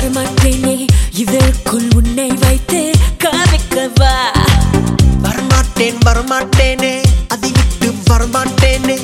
வரமாட்டேனே இதற்குள் உன்னை வைத்து காமிக்கவா வரமாட்டேன் வரமாட்டேனே. அதை விட்டு வரமாட்டேனே.